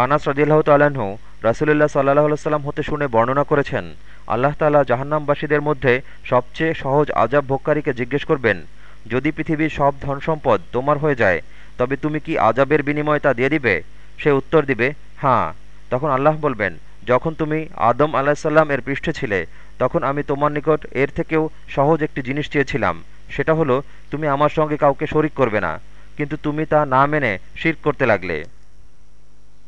আনাস রদিল্লাহ তালাহু রাসুলুল্লাহ সাল্লাহ সাল্লাম হতে শুনে বর্ণনা করেছেন, আল্লাহ তালা জাহান্নামবাসীদের মধ্যে সবচেয়ে সহজ আজাব ভোগকারীকে জিজ্ঞেস করবেন, যদি পৃথিবীর সব ধন সম্পদ তোমার হয়ে যায়, তবে তুমি কি আজাবের বিনিময়ে তা দিয়ে দিবে? সে উত্তর দিবে হ্যাঁ। তখন আল্লাহ বলবেন, যখন তুমি আদম আলাহিসাল্লাম এর পৃষ্ঠে ছিলে, তখন আমি তোমার নিকট এর থেকেও সহজ একটি জিনিস চেয়েছিলাম, সেটা হলো, তুমি আমার সঙ্গে কাউকে শরিক করবে না, কিন্তু তুমি তা না মেনে শির করতে লাগলে।